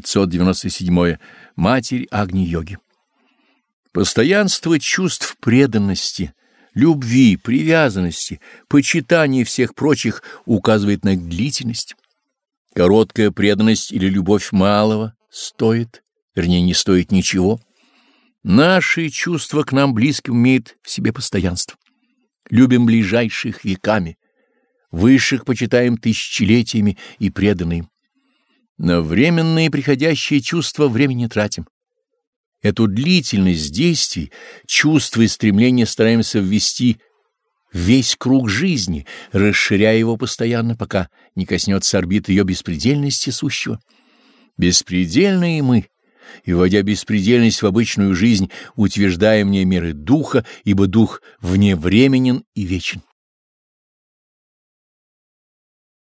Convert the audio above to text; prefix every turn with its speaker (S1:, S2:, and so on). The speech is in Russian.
S1: 597. Матерь Агни-йоги. Постоянство чувств преданности, любви, привязанности, почитания всех прочих указывает на длительность. Короткая преданность или любовь малого стоит, вернее, не стоит ничего. Наши чувства к нам близким имеют в себе постоянство. Любим ближайших веками, высших почитаем тысячелетиями и преданные На временные приходящие чувства времени тратим. Эту длительность действий, чувства и стремления стараемся ввести весь круг жизни, расширяя его постоянно, пока не коснется орбит ее беспредельности сущего. Беспредельные мы, и, вводя беспредельность в обычную жизнь, утверждаем мне меры духа, ибо дух вневременен и вечен.